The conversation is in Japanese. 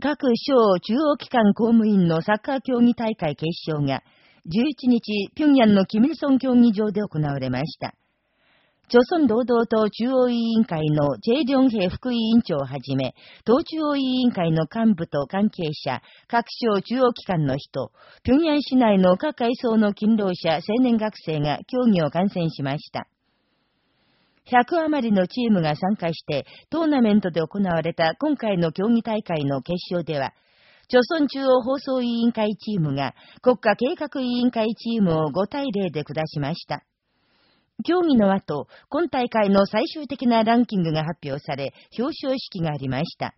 各省中央機関公務員のサッカー競技大会決勝が、11日、平壌のキミルソン競技場で行われました。朝鮮労働党中央委員会のチェ・リョンヘ副委員長をはじめ、党中央委員会の幹部と関係者、各省中央機関の人、平壌市内の各階層の勤労者、青年学生が競技を観戦しました。100余りのチームが参加して、トーナメントで行われた今回の競技大会の決勝では、朝鮮中央放送委員会チームが国家計画委員会チームを5対0で下しました。競技の後、今大会の最終的なランキングが発表され、表彰式がありました。